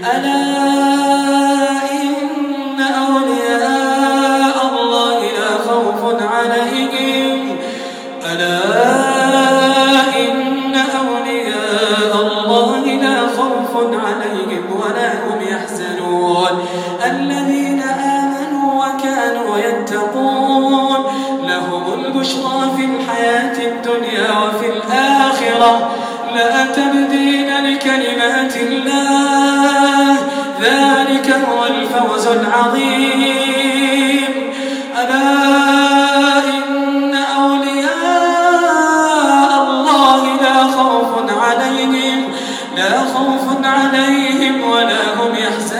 ألا فوز عظيم. ألا إن أولياء الله لا خوف عليهم لا خوف عليهم ولا هم يحزنون.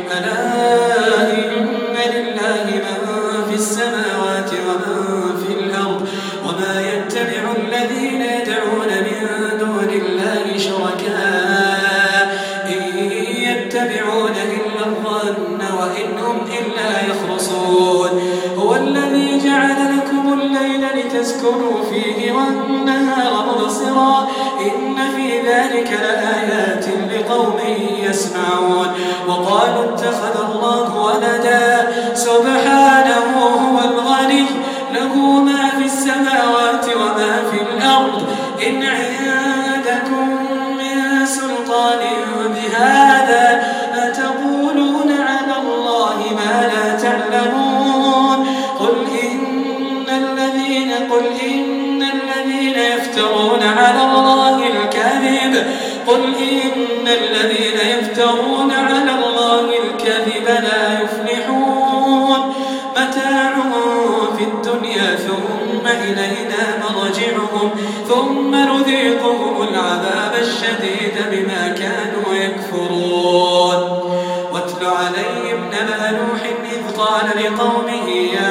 لتسكنوا فيه والنهار مبصرا إن في ذلك لآيات لقوم يسمعون. وقالوا اتخذ الله ثم إلينا مرجعهم ثم نذيقهم العذاب الشديد بما كانوا يكفرون. واتل عليهم نبأ نوح إذ قال لقومه يا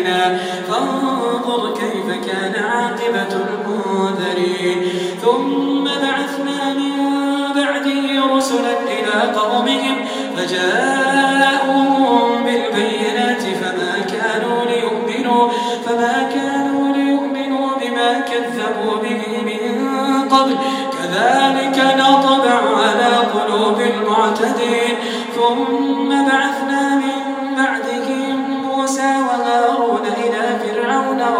بآياتنا فانظر كيف كان عاقبة المنذرين. ثم بعثنا من بعده رسلا إلى قومهم فجاءوهم بالبينات فما كانوا ليؤمنوا فما كانوا ليؤمنوا بما كذبوا به من قبل. كذلك نطبع على قلوب المعتدين. ثم